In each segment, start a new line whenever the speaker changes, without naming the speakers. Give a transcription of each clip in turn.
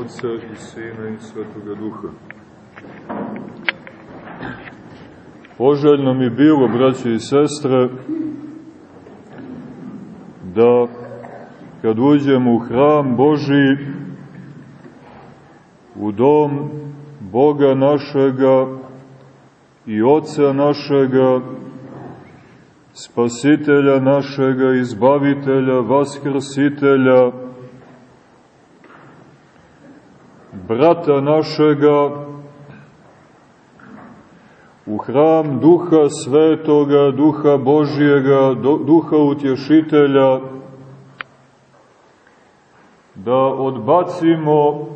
Otca i Sina i Svetoga Duha. Poželjno mi bilo, braći i sestre, da kad uđemo u hram Boži, u dom Boga našega i Oca našega, Spasitelja našega, Izbavitelja, Vaskrsitelja, brata našega, u hram Duha Svetoga, Duha Božijega, Duha Utješitelja, da odbacimo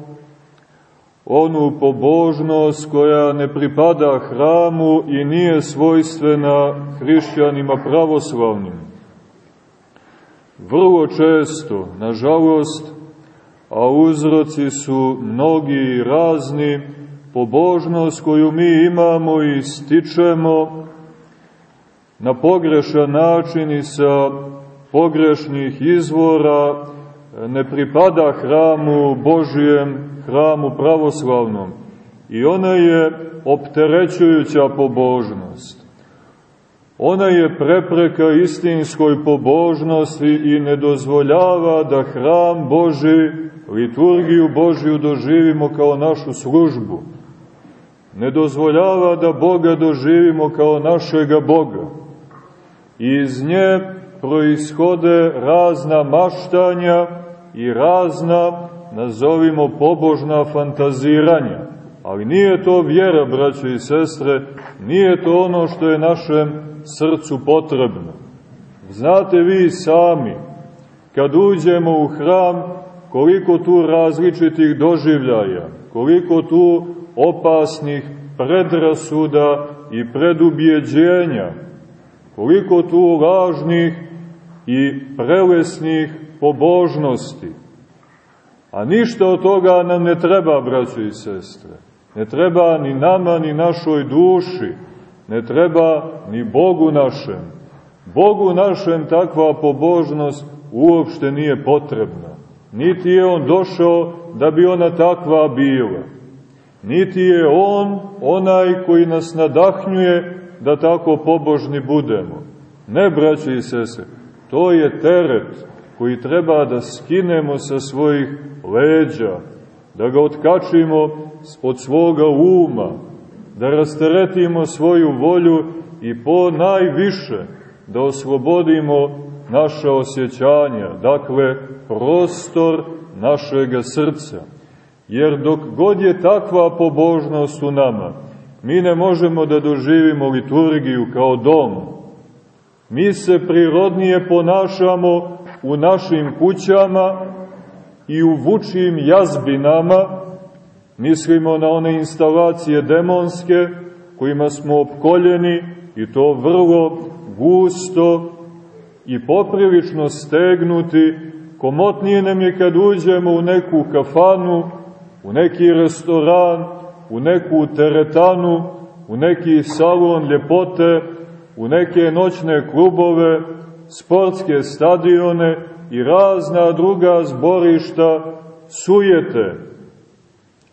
onu pobožnost koja ne pripada hramu i nije svojstvena hrišćanima pravoslavnim. Vrlo često, nažalost, a uzroci su mnogi i razni, pobožnost koju mi imamo i stičemo na pogrešan način i sa pogrešnih izvora ne pripada hramu Božijem, hramu pravoslavnom. I ona je opterećujuća pobožnost. Ona je prepreka istinskoj pobožnosti i ne dozvoljava da hram Boži, liturgiju Božiju doživimo kao našu službu. Ne dozvoljava da Boga doživimo kao našega Boga. I iz nje proishode razna maštanja i razna, nazovimo, pobožna fantaziranja. Ali nije to vjera, braćo i sestre, nije to ono što je našem srcu potrebno. Znate vi sami, kad uđemo u hram, koliko tu različitih doživljaja, koliko tu opasnih predrasuda i predubjeđenja, koliko tu lažnih i prelesnih pobožnosti. A ništa od toga nam ne treba, braćo i sestre. Ne treba ni nama, ni našoj duši. Ne treba ni Bogu našem. Bogu našem takva pobožnost uopšte nije potrebna. Niti je On došao da bi ona takva bila. Niti je On onaj koji nas nadahnjuje da tako pobožni budemo. Ne, braćo i sestre, to je teret koji treba da skinemo sa svojih leđa, da ga otkačimo od svoga uma, da rasteretimo svoju volju i po najviše da oslobodimo naše osjećanja, dakle prostor našega srca. Jer dok god je takva pobožnost u nama, mi ne možemo da doživimo liturgiju kao dom. Mi se prirodnije ponašamo u našim kućama i u vučijim jazbinama, mislimo na one instalacije demonske kojima smo opkoljeni i to vrlo gusto i poprilično stegnuti, komotnije nam je kad uđemo u neku kafanu, u neki restoran, u neku teretanu, u neki salon ljepote, u neke noćne klubove, sportske stadione i razna druga zborišta sujete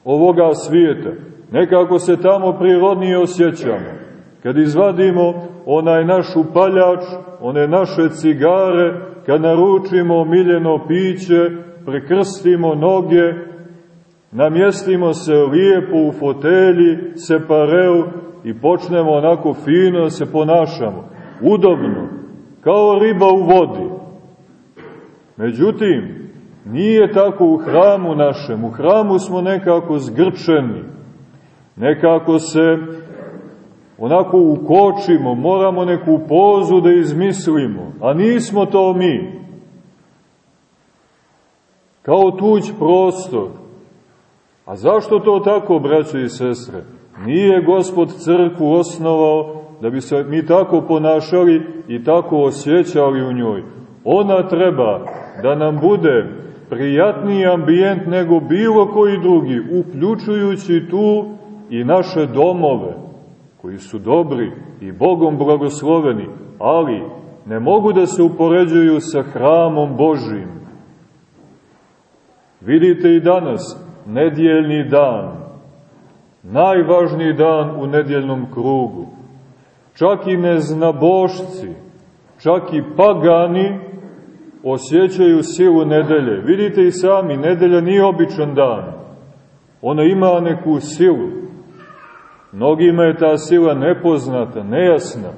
ovoga svijeta. Nekako se tamo prirodnije osjećamo. Kad izvadimo onaj naš upaljač, one naše cigare, kad naručimo miljeno piće, prekrstimo noge, namjestimo se lijepo u fotelji, separeu i počnemo onako fino se ponašamo. Udobno, kao riba u vodi. Međutim, nije tako u hramu našem. U hramu smo nekako zgrčeni, nekako se onako ukočimo, moramo neku pozu da izmislimo, a nismo to mi. Kao tuđ prostor. A zašto to tako, braćo i sestre? Nije Gospod crkvu osnovao da bi se mi tako ponašali i tako osjećali u njoj. Ona treba da nam bude prijatniji ambijent nego bilo koji drugi, uključujući tu i naše domove, koji su dobri i Bogom blagosloveni, ali ne mogu da se upoređuju sa hramom Božim. Vidite i danas, nedjeljni dan, najvažniji dan u nedjeljnom krugu. Čak i neznabošci, čak i pagani osjećaju silu nedelje. Vidite i sami, nedelja nije običan dan. Ona ima neku silu. Mnogima je ta sila nepoznata, nejasna.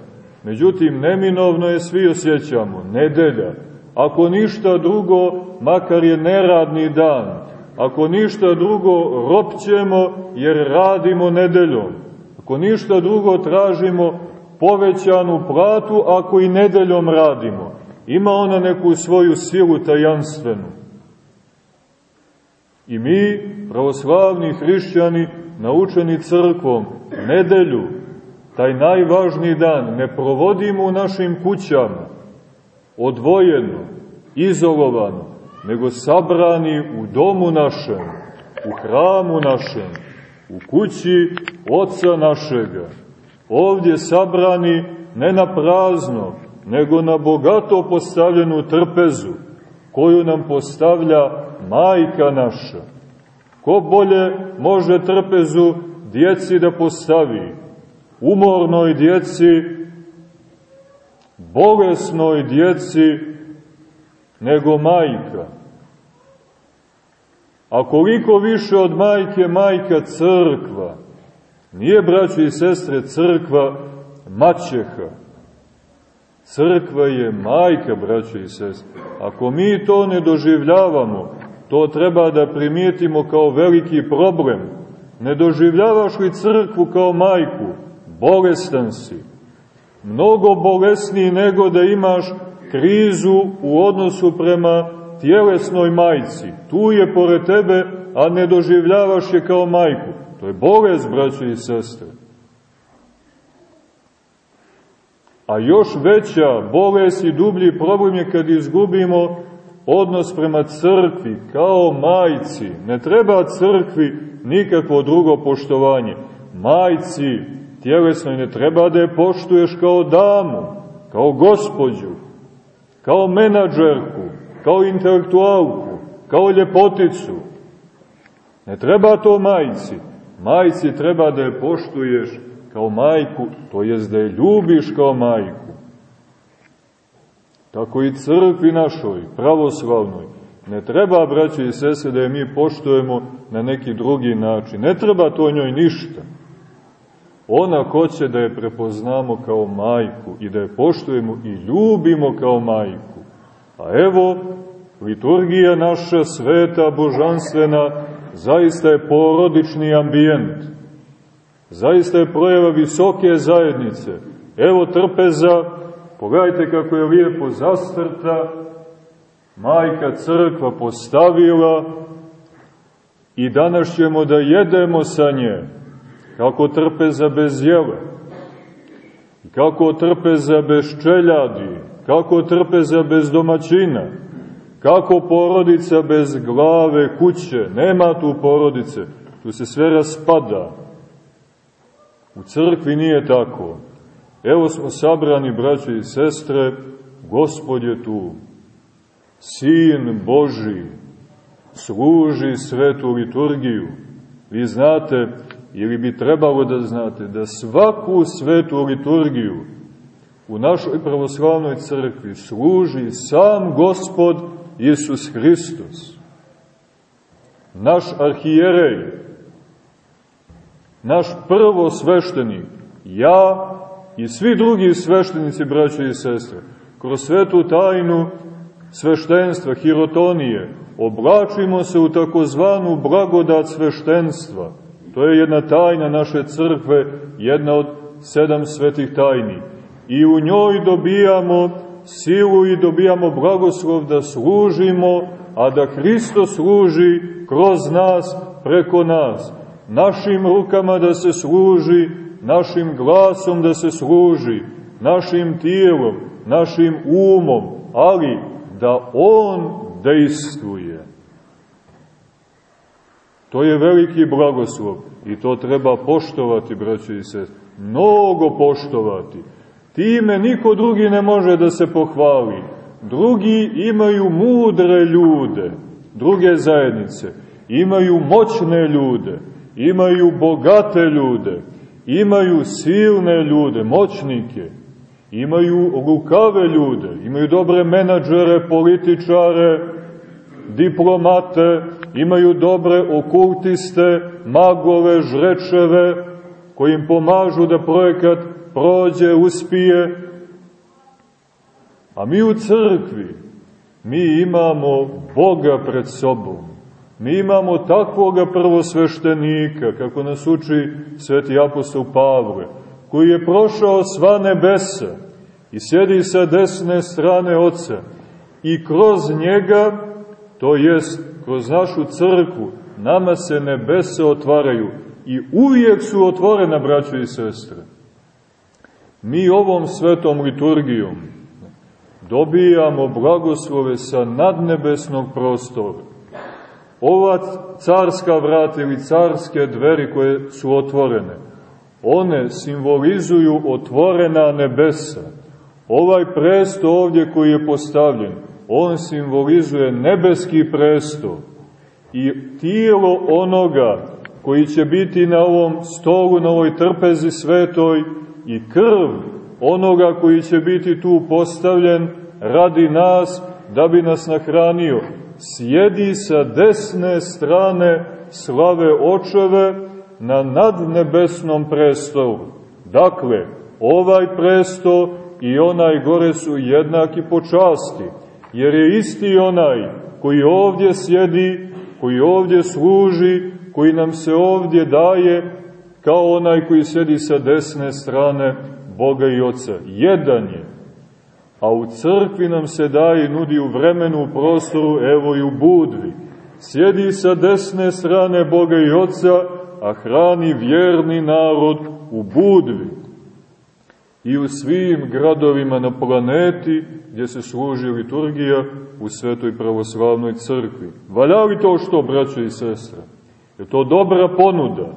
Međutim, neminovno je svi osjećamo. Nedelja. Ako ništa drugo, makar je neradni dan. Ako ništa drugo, ropćemo jer radimo nedeljom. Ako ništa drugo, tražimo povećanu platu ako i nedeljom radimo. Ima ona neku svoju silu tajanstvenu. I mi, pravoslavni hrišćani, naučeni crkvom, nedelju, taj najvažniji dan, ne provodimo u našim kućama, odvojeno, izolovano, nego sabrani u domu našem, u hramu našem, u kući Oca našega. Ovdje sabrani ne na prazno, nego na bogato postavljenu trpezu, koju nam postavlja majka naša. Ko bolje može trpezu djeci da postavi? Umornoj djeci, bolesnoj djeci, nego majka. A koliko više od majke, majka crkva. Nije, braći i sestre, crkva maćeha. Crkva je majka, braći i sestre. Ako mi to ne doživljavamo, to treba da primijetimo kao veliki problem. Ne doživljavaš li crkvu kao majku? Bolestan si. Mnogo bolesniji nego da imaš krizu u odnosu prema tjelesnoj majci. Tu je pored tebe, a ne doživljavaš je kao majku. To je bolest, braćo i sestre. A još veća bolest i dublji problem je kad izgubimo odnos prema crkvi, kao majci. Ne treba crkvi nikakvo drugo poštovanje. Majci tjelesnoj ne treba da je poštuješ kao damu, kao gospođu, kao menadžerku, kao intelektualku, kao ljepoticu. Ne treba to majci. Majci treba da je poštuješ kao majku, to jest da je ljubiš kao majku. Tako i crkvi našoj, pravoslavnoj, ne treba, braće i sese, da je mi poštujemo na neki drugi način. Ne treba to njoj ništa. Ona hoće da je prepoznamo kao majku i da je poštujemo i ljubimo kao majku. A evo, liturgija naša sveta, božanstvena, zaista je porodični ambijent. Zaista je projeva visoke zajednice. Evo trpeza, pogledajte kako je lijepo zastrta, majka crkva postavila i danas ćemo da jedemo sa nje, kako trpeza bez jela, kako trpeza bez čeljadi, kako trpeza bez domaćina, kako porodica bez glave kuće, nema tu porodice, tu se sve raspada. U crkvi nije tako. Evo smo sabrani, braće i sestre, Gospod je tu. Sin Boži služi svetu liturgiju. Vi znate, ili bi trebalo da znate, da svaku svetu liturgiju u našoj pravoslavnoj crkvi služi sam Gospod Isus Hristos. Naš arhijerej, naš prvo sveštenik, ja i svi drugi sveštenici, braće i sestre, kroz svetu tajnu sveštenstva, hirotonije, oblačimo se u takozvanu blagodat sveštenstva. To je jedna tajna naše crkve, jedna od sedam svetih tajni. I u njoj dobijamo silu i dobijamo blagoslov da služimo, a da Hristo služi kroz nas, preko nas. Našim rukama da se služi, našim glasom da se služi, našim tijelom, našim umom, ali da On dejstvuje. To je veliki blagoslov i to treba poštovati, braćo i sest. Mnogo poštovati. Time niko drugi ne može da se pohvali. Drugi imaju mudre ljude, druge zajednice. imaju moćne ljude, imaju bogate ljude, imaju silne ljude, moćnike, imaju lukave ljude, imaju dobre menadžere, političare, diplomate, imaju dobre okultiste, magove, žrečeve, koji im pomažu da projekat prođe, uspije. A mi u crkvi, mi imamo Boga pred sobom. Mi imamo takvoga prvosveštenika, kako nas uči sveti apostol Pavle, koji je prošao sva nebesa i sjedi sa desne strane Oca i kroz njega, to jest kroz našu crkvu, nama se nebese otvaraju i uvijek su otvorena, braćo i sestre. Mi ovom svetom liturgijom dobijamo blagoslove sa nadnebesnog prostora ova carska vrata ili carske dveri koje su otvorene, one simbolizuju otvorena nebesa. Ovaj presto ovdje koji je postavljen, on simbolizuje nebeski presto i tijelo onoga koji će biti na ovom stolu, na ovoj trpezi svetoj i krv onoga koji će biti tu postavljen radi nas da bi nas nahranio sjedi sa desne strane slave očeve na nadnebesnom prestolu. Dakle, ovaj presto i onaj gore su jednaki po časti, jer je isti onaj koji ovdje sjedi, koji ovdje služi, koji nam se ovdje daje, kao onaj koji sjedi sa desne strane Boga i Oca. Jedan je a u crkvi nam se daje i nudi u vremenu, u prostoru, evo i u budvi. Sjedi sa desne strane Boga i Otca, a hrani vjerni narod u budvi. I u svim gradovima na planeti gdje se služi liturgija u Svetoj pravoslavnoj crkvi. Valja li to što, braćo i sestre? Je to dobra ponuda?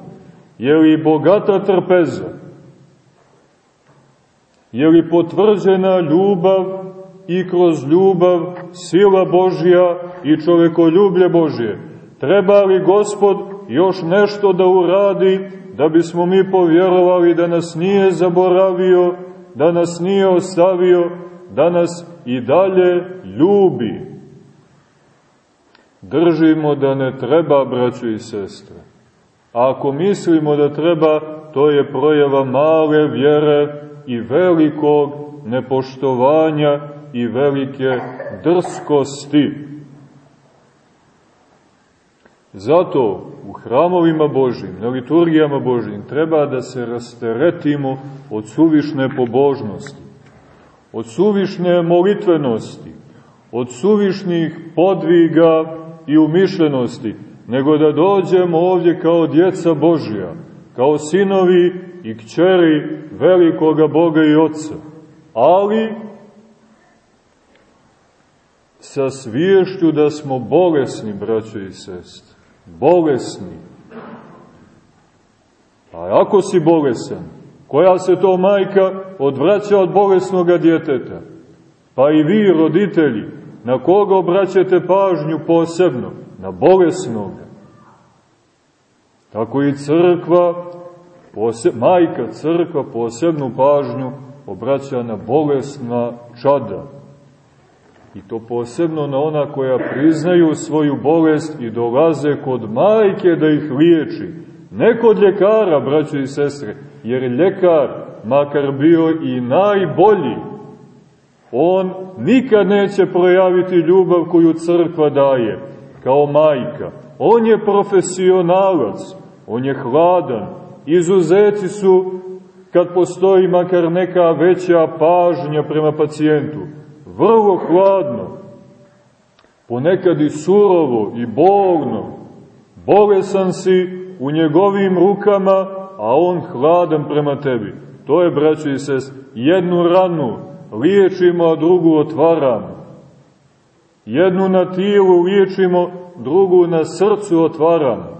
Je li bogata trpeza? Je li potvrđena ljubav i kroz ljubav sila Božja i čovekoljublje Božje? Treba li Gospod još nešto da uradi da bismo mi povjerovali da nas nije zaboravio, da nas nije ostavio, da nas i dalje ljubi? Držimo da ne treba, braćo i sestre. A ako mislimo da treba, to je projeva male vjere i velikog nepoštovanja i velike drskosti. Zato u hramovima Božim, na liturgijama Božim, treba da se rasteretimo od suvišne pobožnosti, od suvišne molitvenosti, od suvišnih podviga i umišljenosti, nego da dođemo ovdje kao djeca Božja, kao sinovi i kćeri velikoga Boga i Otca, ali sa sviješću da smo bolesni, braćo i sestre, bolesni. A ako si bolesan, koja se to majka odvraća od bolesnog djeteta? Pa i vi, roditelji, na koga obraćate pažnju posebno? Na bolesnoga. Tako i crkva pose, majka crkva posebnu pažnju obraća na bolesna čada. I to posebno na ona koja priznaju svoju bolest i dolaze kod majke da ih liječi. Ne kod ljekara, braćo i sestre, jer ljekar, makar bio i najbolji, on nikad neće projaviti ljubav koju crkva daje, kao majka. On je profesionalac, on je hladan, Izuzeci su kad postoji makar neka veća pažnja prema pacijentu. Vrlo hladno, ponekad i surovo i bolno. Bolesan si u njegovim rukama, a on hladan prema tebi. To je, braćo i sest, jednu ranu liječimo, a drugu otvaramo. Jednu na tijelu liječimo, drugu na srcu otvaramo.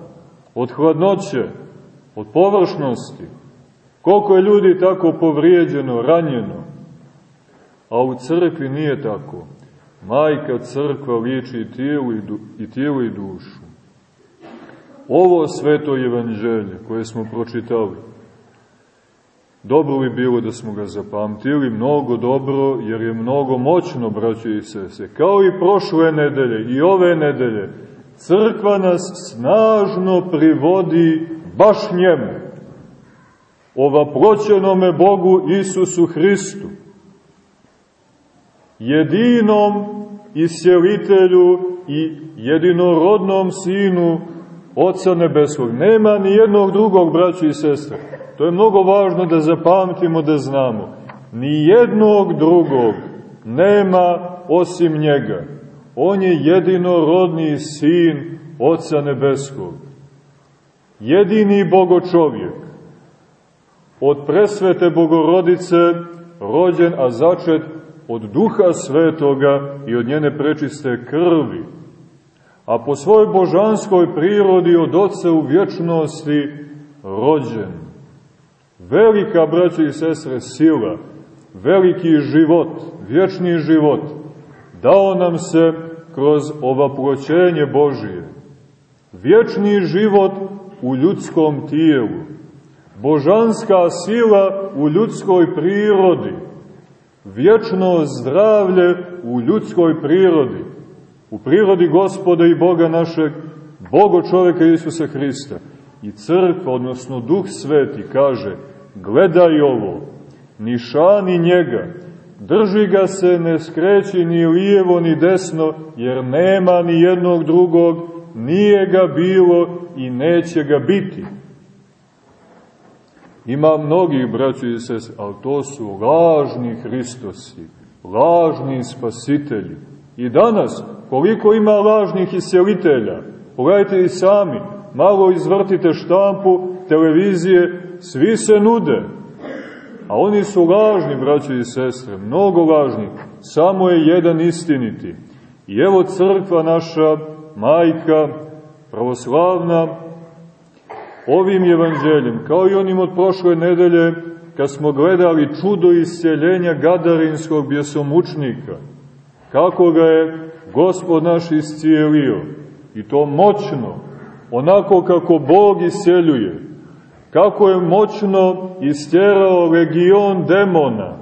Od hladnoće, od površnosti. Koliko je ljudi tako povrijeđeno, ranjeno, a u crkvi nije tako. Majka crkva liči i tijelu i, du, i, tijelu i dušu. ovo sveto evanđelje koje smo pročitali. Dobro bi bilo da smo ga zapamtili, mnogo dobro, jer je mnogo moćno, braćo i sese. Kao i prošle nedelje i ove nedelje, crkva nas snažno privodi baš njemu, ovaproćenome Bogu Isusu Hristu, jedinom isjelitelju i jedinorodnom sinu Oca Nebeskog. Nema ni jednog drugog, braći i sestre. To je mnogo važno da zapamtimo, da znamo. Ni jednog drugog nema osim njega. On je jedinorodni sin Oca Nebeskog. Jedini bogočovjek. Od presvete bogorodice rođen, a začet od duha svetoga i od njene prečiste krvi, a po svojoj božanskoj prirodi od oca u vječnosti rođen. Velika, braće i sestre, sila, veliki život, vječni život, dao nam se kroz ovaproćenje Božije. Vječni život u ljudskom tijelu, božanska sila u ljudskoj prirodi, vječno zdravlje u ljudskoj prirodi, u prirodi gospoda i Boga našeg, Bogo čoveka Isusa Hrista. I crkva, odnosno Duh Sveti, kaže, gledaj ovo, ni šani njega, drži ga se, ne skreći ni lijevo ni desno, jer nema ni jednog drugog, nije ga bilo i neće ga biti. Ima mnogih braća i sese, ali to su lažni Hristosi, lažni spasitelji. I danas, koliko ima lažnih iselitelja, pogledajte i sami, malo izvrtite štampu, televizije, svi se nude. A oni su lažni, braći i sestre, mnogo lažni, samo je jedan istiniti. I evo crkva naša, majka, pravoslavna, ovim evanđeljem, kao i onim od prošle nedelje, kad smo gledali čudo isceljenja Gadarinskog bjesomučnika, kako ga je Gospod naš iscijelio, i to moćno, onako kako Bog isceljuje, kako je moćno istjerao legion demona,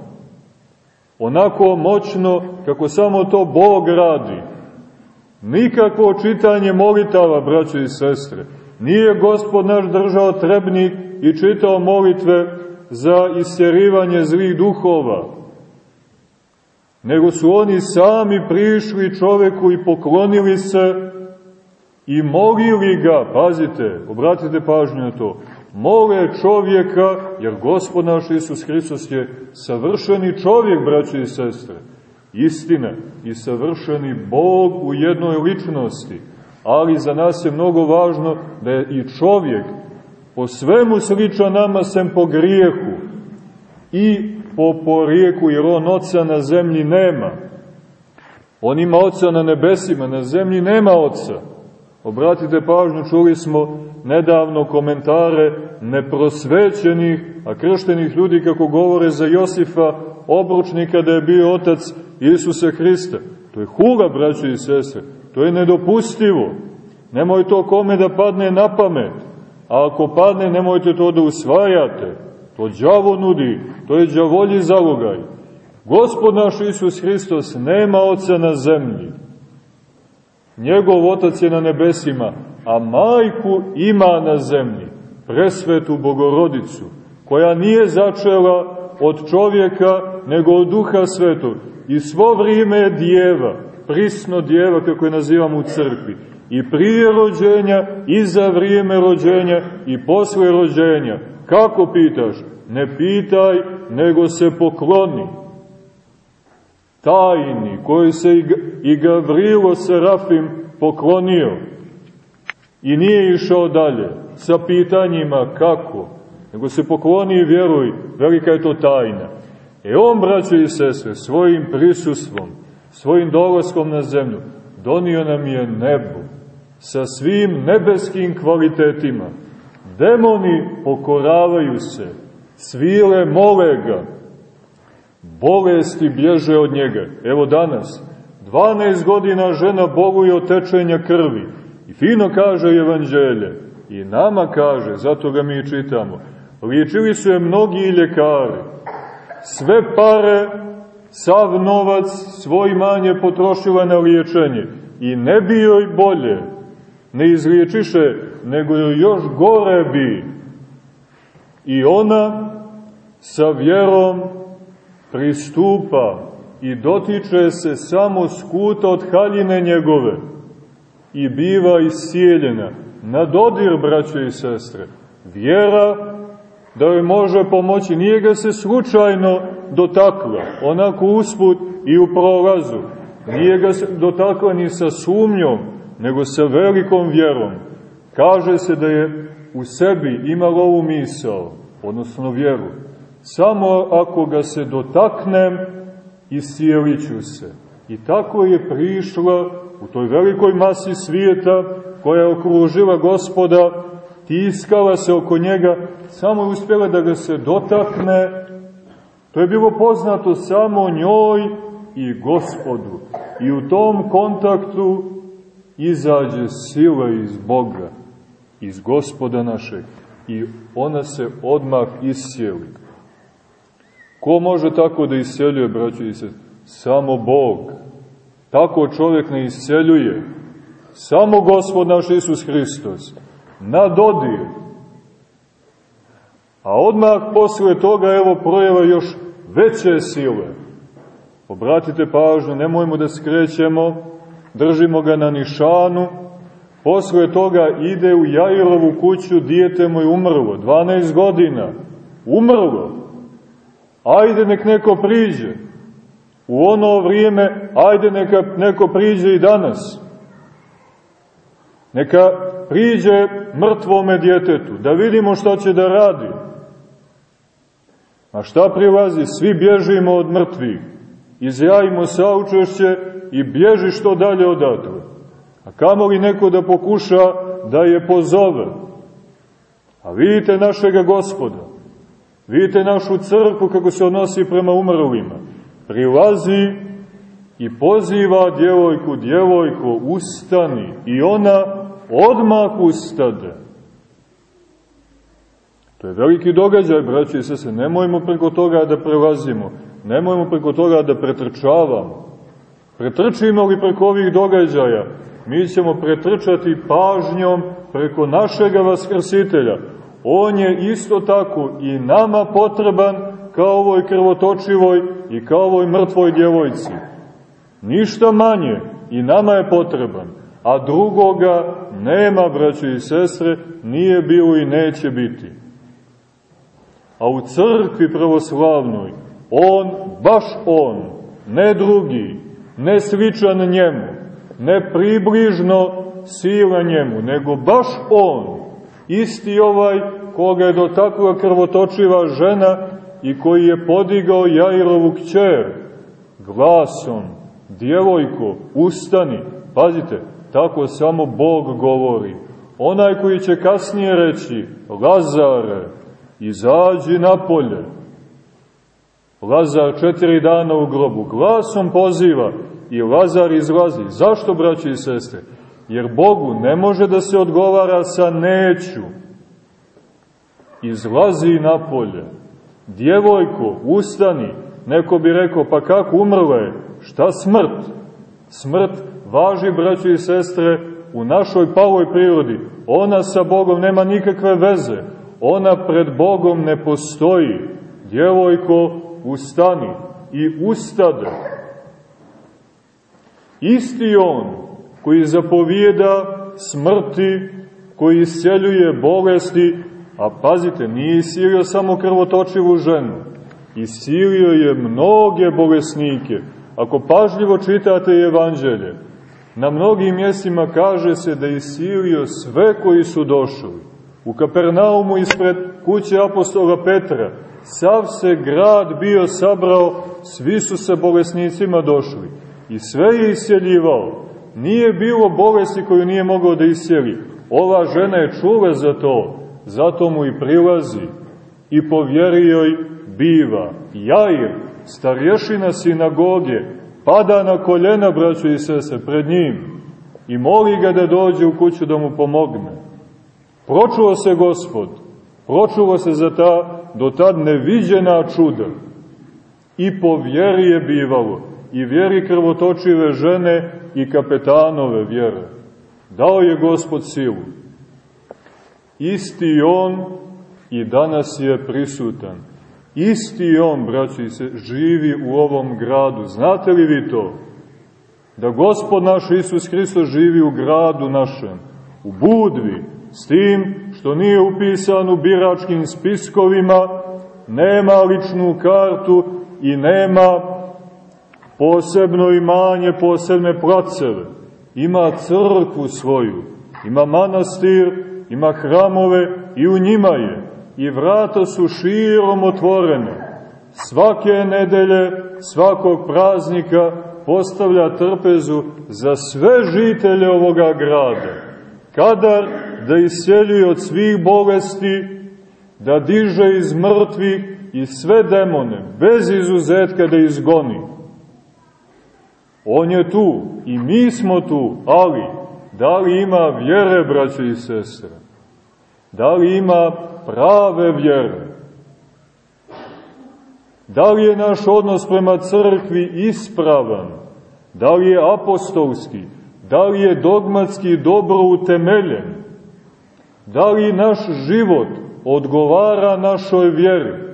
onako moćno kako samo to Bog radi. Nikakvo čitanje molitava, braćo i sestre, Nije gospod naš držao trebnik i čitao molitve za istjerivanje zlih duhova, nego su oni sami prišli čoveku i poklonili se i molili ga, pazite, obratite pažnju na to, mole čovjeka, jer gospod naš Isus Hristos je savršeni čovjek, braći i sestre, istina i savršeni Bog u jednoj ličnosti, ali za nas je mnogo važno da je i čovjek po svemu sličan nama sem po grijehu i po porijeku, jer on oca na zemlji nema. On ima oca na nebesima, na zemlji nema oca. Obratite pažnju, čuli smo nedavno komentare neprosvećenih, a krštenih ljudi kako govore za Josifa, obručnika da je bio otac Isusa Hrista. To je hula, braće i sese. To je nedopustivo. Nemoj to kome da padne na pamet. A ako padne, nemojte to da usvajate. To đavo nudi, to je đavolji zalogaj. Gospod naš Isus Hristos nema oca na zemlji. Njegov otac je na nebesima, a majku ima na zemlji, presvetu bogorodicu, koja nije začela od čovjeka, nego od duha svetog. I svo vrijeme je djeva, prisno djeva, kako je nazivamo u crkvi, i prije rođenja, i za vrijeme rođenja, i posle rođenja. Kako pitaš? Ne pitaj, nego se pokloni. Tajni, koji se i Gavrilo Serafim poklonio i nije išao dalje sa pitanjima kako, nego se pokloni i vjeruj, velika je to tajna. E on, braćo i sestre, svojim prisustvom, svojim dolaskom na zemlju, donio nam je nebo sa svim nebeskim kvalitetima. Demoni pokoravaju se, svile mole ga, bolesti bježe od njega. Evo danas, 12 godina žena boluje od tečenja krvi. I fino kaže evanđelje, I nama kaže, zato ga mi čitamo, liječili su je mnogi ljekari. Sve pare, sav novac, svoj manje potrošila na liječenje. I ne bi joj bolje, ne izliječiše, nego joj još gore bi. I ona sa vjerom pristupa i dotiče se samo skuta od haljine njegove i biva iscijeljena. Na dodir, braćo i sestre, vjera da joj može pomoći, nije ga se slučajno dotakla, onako usput i u prolazu, nije ga se dotakla ni sa sumnjom, nego sa velikom vjerom. Kaže se da je u sebi imala ovu misao, odnosno vjeru. Samo ako ga se dotaknem, iscijelit ću se. I tako je prišla u toj velikoj masi svijeta koja je okružila gospoda, tiskala se oko njega, samo je uspjela da ga se dotakne. To je bilo poznato samo njoj i gospodu. I u tom kontaktu izađe sila iz Boga, iz gospoda našeg. I ona se odmah iscijeli. Ko može tako da isceljuje, braćo i se? Samo Bog. Tako čovjek ne isceljuje. Samo Gospod naš Isus Hristos. Na dodir. A odmah posle toga, evo, projeva još veće sile. Obratite pažnju, nemojmo da skrećemo, držimo ga na nišanu. Posle toga ide u Jairovu kuću, dijete mu je umrlo, 12 godina. Umrlo. Ajde nek neko priđe. U ono vrijeme, ajde neka neko priđe i danas. Neka priđe mrtvome djetetu, da vidimo što će da radi. A šta prilazi? Svi bježimo od mrtvih. Izjavimo saučešće i bježi što dalje odatle. A kamo li neko da pokuša da je pozove? A vidite našega gospoda. Vidite našu crkvu kako se odnosi prema umrlima. Prilazi i poziva djevojku, djevojko, ustani. I ona odmah ustade. To je veliki događaj, braći i sese. Nemojmo preko toga da prelazimo. Nemojmo preko toga da pretrčavamo. Pretrčimo li preko ovih događaja, mi ćemo pretrčati pažnjom preko našega vaskrsitelja, On je isto tako i nama potreban kao ovoj krvotočivoj i kao ovoj mrtvoj djevojci. Ništa manje i nama je potreban, a drugoga nema, braćo i sestre, nije bilo i neće biti. A u crkvi pravoslavnoj, on, baš on, ne drugi, ne sličan njemu, ne približno sila njemu, nego baš on, isti ovaj koga je dotakla krvotočiva žena i koji je podigao Jairovu kćer glasom, djevojko, ustani, pazite, tako samo Bog govori. Onaj koji će kasnije reći, Lazare, izađi napolje. Lazar četiri dana u grobu, glasom poziva i Lazar izlazi. Zašto, braći i sestre? Jer Bogu ne može da se odgovara sa neću. Izlazi napolje. Djevojko, ustani. Neko bi rekao, pa kako umrla je? Šta smrt? Smrt važi, braćo i sestre, u našoj paloj prirodi. Ona sa Bogom nema nikakve veze. Ona pred Bogom ne postoji. Djevojko, ustani i ustade. Isti on koji zapovijeda smrti, koji isceljuje bolesti, a pazite, nije isilio samo krvotočivu ženu, isilio je mnoge bolesnike. Ako pažljivo čitate evanđelje, na mnogim mjestima kaže se da je isilio sve koji su došli. U Kapernaumu ispred kuće apostola Petra, sav se grad bio sabrao, svi su se bolesnicima došli. I sve je isjeljivao. Nije bilo bolesti koju nije mogao da isjeli. Ova žena je čula za to, zato mu i prilazi i po vjeri joj biva. Jair, starješina sinagoge, pada na koljena, braćo i sese, pred njim i moli ga da dođe u kuću da mu pomogne. Pročuo se gospod, pročuo se za ta do tad neviđena čuda. I po vjeri je bivalo, i vjeri krvotočive žene i kapetanove vjere. Dao je gospod silu. Isti on i danas je prisutan. Isti on, braći se, živi u ovom gradu. Znate li vi to? Da gospod naš Isus Hristo živi u gradu našem, u Budvi, s tim što nije upisan u biračkim spiskovima, nema ličnu kartu i nema posebno imanje, posebne placeve. Ima crkvu svoju, ima manastir, ima hramove i u njima je. I vrata su širom otvorene. Svake nedelje, svakog praznika postavlja trpezu za sve žitelje ovoga grada. Kadar da isjeljuje od svih bolesti, da diže iz mrtvih i sve demone, bez izuzetka da izgoni. On je tu i mi smo tu, ali da li ima vjere, braće i sestre? Da li ima prave vjere? Da li je naš odnos prema crkvi ispravan? Da li je apostolski? Da li je dogmatski dobro utemeljen? Da li naš život odgovara našoj vjeri?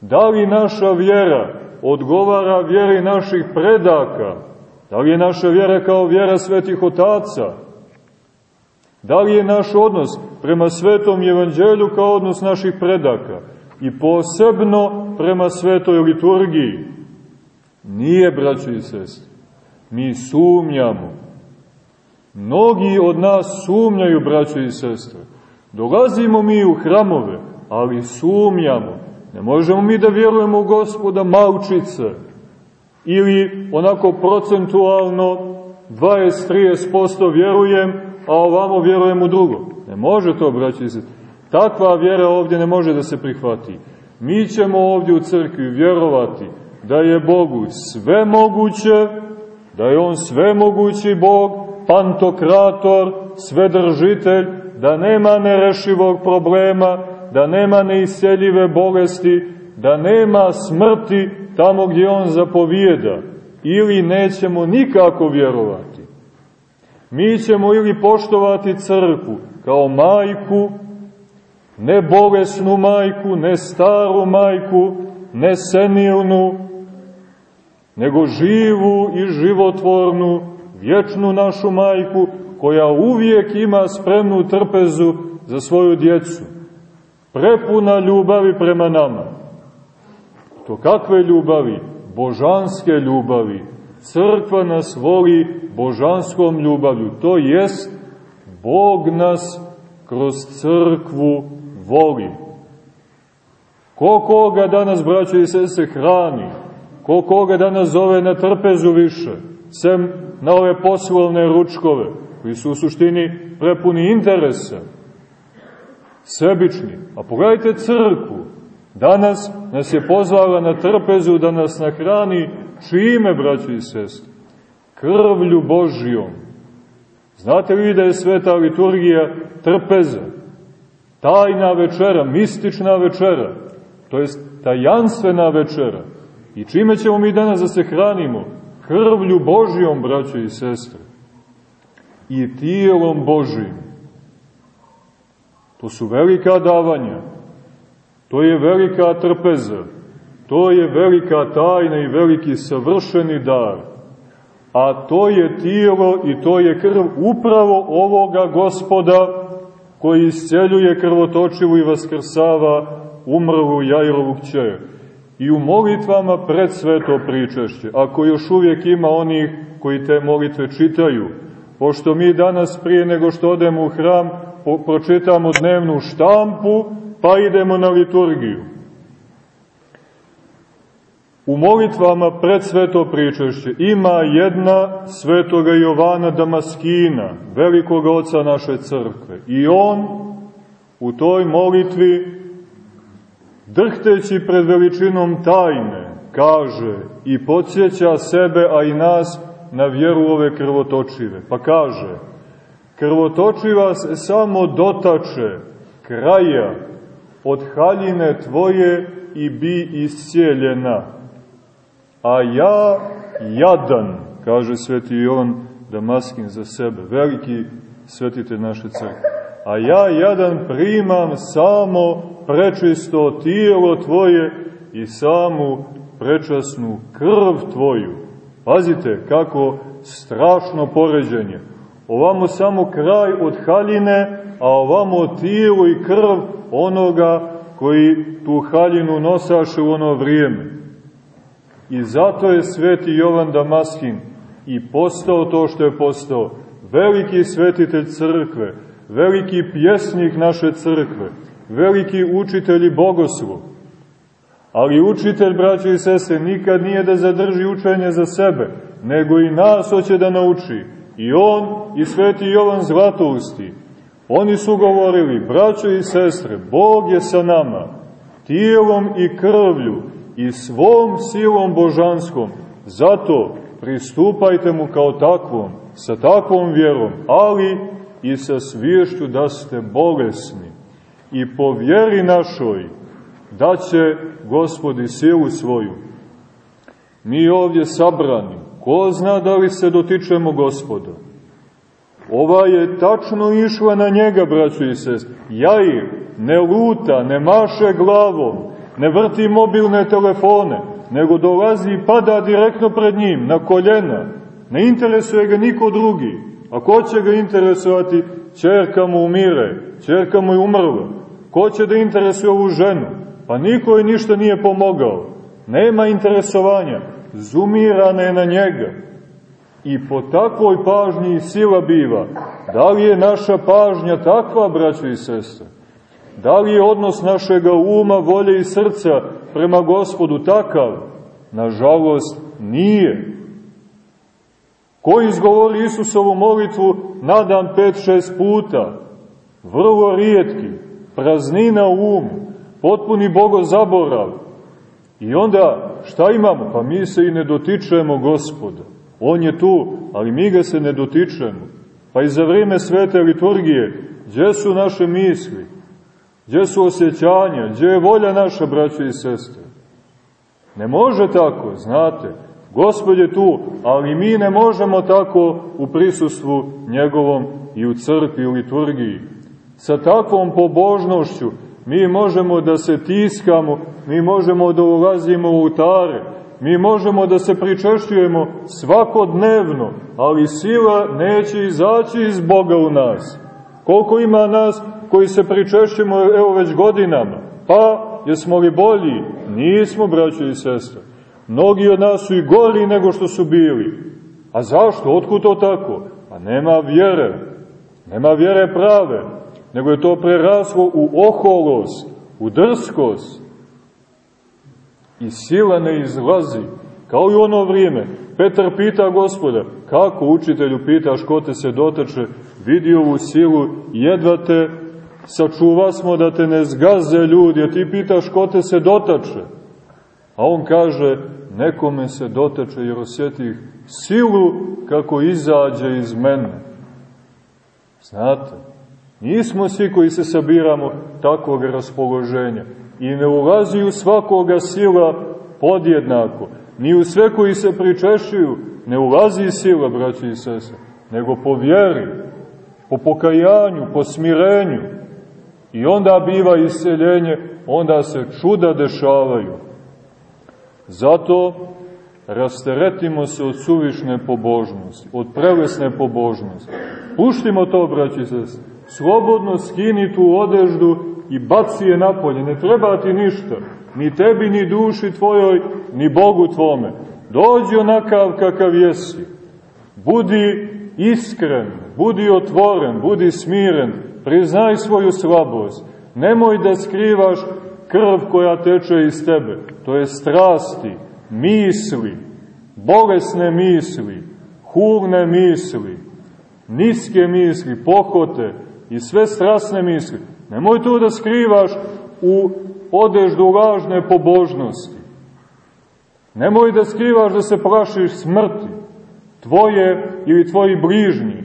Da li naša vjera odgovara vjeri naših predaka? Da li je naša vjera kao vjera svetih otaca? Da li je naš odnos prema svetom evanđelju kao odnos naših predaka? I posebno prema svetoj liturgiji? Nije, braćo i sestri. Mi sumnjamo. Mnogi od nas sumnjaju, braćo i sestre. Dolazimo mi u hramove, ali sumnjamo. Ne možemo mi da vjerujemo u gospoda malčice ili onako procentualno 20-30% vjerujem, a ovamo vjerujem u drugo. Ne može to, braći i sestri. Takva vjera ovdje ne može da se prihvati. Mi ćemo ovdje u crkvi vjerovati da je Bogu sve moguće, da je On sve mogući Bog, pantokrator, svedržitelj, da nema nerešivog problema, da nema neisceljive bolesti, da nema smrti tamo gdje On zapovijeda, ili nećemo nikako vjerovati. Mi ćemo ili poštovati crkvu kao majku, ne bolesnu majku, ne staru majku, ne senilnu, nego živu i životvornu, vječnu našu majku, koja uvijek ima spremnu trpezu za svoju djecu, prepuna ljubavi prema nama. To kakve ljubavi? Božanske ljubavi. Crkva nas voli božanskom ljubavlju. To jest, Bog nas kroz crkvu voli. Ko koga danas, braćo i sese, hrani? Ko koga danas zove na trpezu više? Sem na ove poslovne ručkove, koji su u suštini prepuni interesa, sebični. A pogledajte crkvu. Danas nas je pozvala na trpezu da nas nahrani čime, braćo i sestre? Krvlju Božijom. Znate li da je sveta liturgija trpeza? Tajna večera, mistična večera, to jest tajanstvena večera. I čime ćemo mi danas da se hranimo? Krvlju Božijom, braćo i sestre. I tijelom Božijim. To su velika davanja. To je velika trpeza. To je velika tajna i veliki savršeni dar. A to je tijelo i to je krv upravo ovoga gospoda koji isceljuje krvotočivu i vaskrsava umrlu Jairovu kćer. I u molitvama pred sveto pričešće, ako još uvijek ima onih koji te molitve čitaju, pošto mi danas prije nego što odemo u hram pročitamo dnevnu štampu, pa idemo na liturgiju. U molitvama pred sveto pričešće ima jedna svetoga Jovana Damaskina, velikog oca naše crkve. I on u toj molitvi, drhteći pred veličinom tajne, kaže i podsjeća sebe, a i nas, na vjeru ove krvotočive. Pa kaže, krvotočiva se samo dotače kraja od haljine tvoje i bi iscijeljena. A ja jadan, kaže sveti Jovan Damaskin za sebe, veliki svetitelj naše crkve. A ja jadan primam samo prečisto tijelo tvoje i samu prečasnu krv tvoju. Pazite kako strašno poređenje. Ovamo samo kraj od haljine, a ovamo tijelo i krv onoga koji tu haljinu nosaše u ono vrijeme. I zato je sveti Jovan Damaskin i postao to što je postao, veliki svetitelj crkve, veliki pjesnik naše crkve, veliki učitelj i bogoslov. Ali učitelj, braćo i sese, nikad nije da zadrži učenje za sebe, nego i nas hoće da nauči. I on i sveti Jovan Zlatousti. Oni su govorili, braćo i sestre, Bog je sa nama, tijelom i krvlju i svom silom božanskom. Zato pristupajte mu kao takvom, sa takvom vjerom, ali i sa sviješću da ste bolesni. I po vjeri našoj da će gospodi silu svoju. Mi ovdje sabrani, ko zna da li se dotičemo gospoda? Ova je tačno išla na njega, braćo i sest. Jair ne luta, ne maše glavom, ne vrti mobilne telefone, nego dolazi i pada direktno pred njim, na koljena. Ne interesuje ga niko drugi. A ko će ga interesovati? Čerka mu umire, čerka mu je umrla. Ko će da interesuje ovu ženu? Pa niko je ništa nije pomogao. Nema interesovanja. Zumirana je na njega. I po takvoj pažnji sila biva. Da li je naša pažnja takva, braćo i sestre? Da li je odnos našega uma, volje i srca prema gospodu takav? Nažalost, nije. Ko izgovori Isusovu molitvu na dan 5-6 puta? Vrlo rijetki, praznina u umu, potpuni bogozaborav. I onda šta imamo? Pa mi se i ne dotičemo gospoda. On je tu, ali mi ga se ne dotičemo. Pa i za vrijeme svete liturgije, gdje su naše misli? Gdje su osjećanja? Gdje je volja naša, braćo i sestre? Ne može tako, znate. Gospod je tu, ali mi ne možemo tako u prisustvu njegovom i u crkvi, u liturgiji. Sa takvom pobožnošću mi možemo da se tiskamo, mi možemo da ulazimo u utare, mi možemo da se pričešćujemo svakodnevno, ali sila neće izaći iz Boga u nas. Koliko ima nas koji se pričešćujemo evo već godinama? Pa, jesmo li bolji? Nismo, braćo i sestre. Mnogi od nas su i gori nego što su bili. A zašto? Otkud to tako? Pa nema vjere. Nema vjere prave. Nego je to preraslo u oholost, u drskost. I sila ne izlazi. Kao i ono vrijeme. Petar pita gospoda, kako učitelju pitaš ko te se dotače, vidi ovu silu, jedva te sačuva smo da te ne zgaze ljudi, a ti pitaš ko te se dotače. A on kaže, nekome se dotače jer osjetih silu kako izađe iz mene. Znate, nismo svi koji se sabiramo takvog raspoloženja i ne ulazi u svakoga sila podjednako, ni u sve koji se pričešuju, ne ulazi sila, braći i sese, nego po vjeri, po pokajanju, po smirenju. I onda biva iseljenje, onda se čuda dešavaju. Zato rasteretimo se od suvišne pobožnosti, od prelesne pobožnosti. Puštimo to, braći se, slobodno skini tu odeždu i baci je napolje. Ne treba ti ništa, ni tebi, ni duši tvojoj, ni Bogu tvome. Dođi onakav kakav jesi. Budi iskren, budi otvoren, budi smiren, priznaj svoju slabost. Nemoj da skrivaš krv koja teče iz tebe, to je strasti, misli, bolesne misli, hurne misli, niske misli, pohote i sve strasne misli. Nemoj to da skrivaš u odeždu lažne pobožnosti. Nemoj da skrivaš da se plašiš smrti, tvoje ili tvoji bližnji.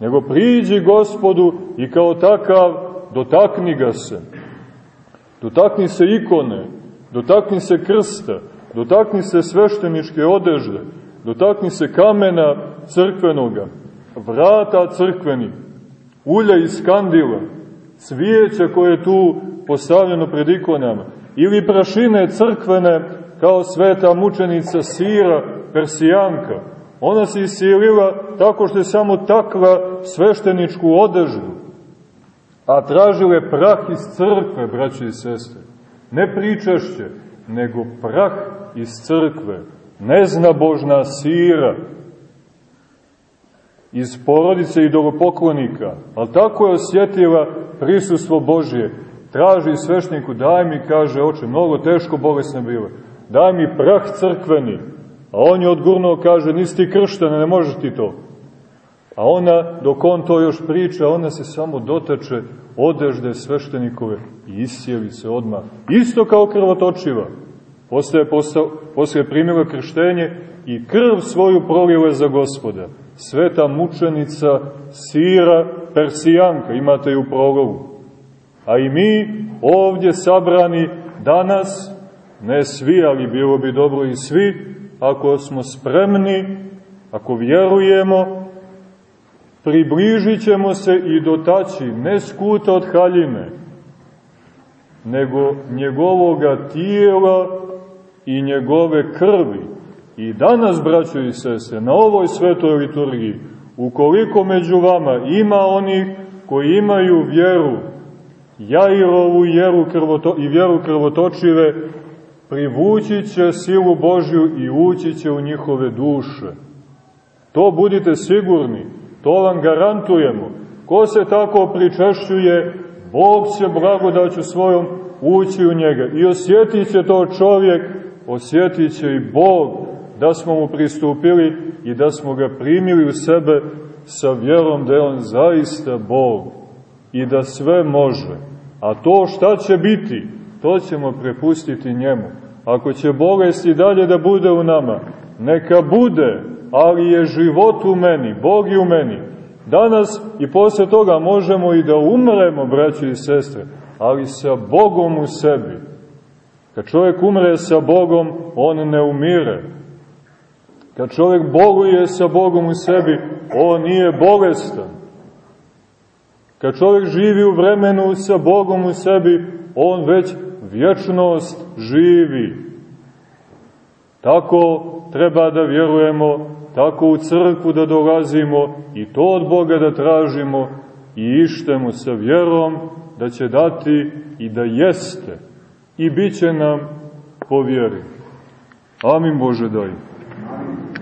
Nego priđi gospodu i kao takav dotakni ga se. Dotakni se ikone, dotakni se krsta, dotakni se svešteničke odežde, dotakni se kamena crkvenoga, vrata crkvenih, ulja iz kandila, cvijeća koje je tu postavljeno pred ikonama, ili prašine crkvene kao sveta mučenica Sira Persijanka. Ona se isilila tako što je samo takva svešteničku odeždu, a tražile prah iz crkve, braći i sestre. Ne pričašće, nego prah iz crkve, neznabožna sira, iz porodice idolopoklonika, ali tako je osjetila prisustvo Božije. Traži svešniku, daj mi, kaže oče, mnogo teško bolesna bila, daj mi prah crkveni. A on je odgurnuo, kaže, nisi ti krštena, ne možeš ti to. A ona, dok on to još priča, ona se samo dotače odežde sveštenikove i iscijeli se odmah. Isto kao krvotočiva. Postaje, postao, postaje primila krštenje i krv svoju prolile za gospoda. Sveta mučenica Sira Persijanka, imate ju u prologu. A i mi ovdje sabrani danas, ne svi, ali bilo bi dobro i svi, ako smo spremni, ako vjerujemo, približit ćemo se i dotaći ne skuta od haljine, nego njegovoga tijela i njegove krvi. I danas, braćo i sese, na ovoj svetoj liturgiji, ukoliko među vama ima onih koji imaju vjeru, Jairovu vjeru krvoto, i vjeru krvotočive, privući će silu Božju i ući će u njihove duše. To budite sigurni, to vam garantujemo. Ko se tako pričešćuje, Bog će blagodaću svojom ući u njega. I osjetit će to čovjek, osjetit će i Bog da smo mu pristupili i da smo ga primili u sebe sa vjerom da je on zaista Bog i da sve može. A to šta će biti, to ćemo prepustiti njemu. Ako će bolest i dalje da bude u nama, neka bude, ali je život u meni, Bog je u meni. Danas i posle toga možemo i da umremo, braći i sestre, ali sa Bogom u sebi. Kad čovjek umre sa Bogom, on ne umire. Kad čovjek boluje sa Bogom u sebi, on nije bolestan. Kad čovjek živi u vremenu sa Bogom u sebi, on već vječnost živi. Tako treba da vjerujemo, tako u crkvu da dolazimo i to od Boga da tražimo i ištemo sa vjerom da će dati i da jeste i bit će nam po vjeri. Amin Bože daj.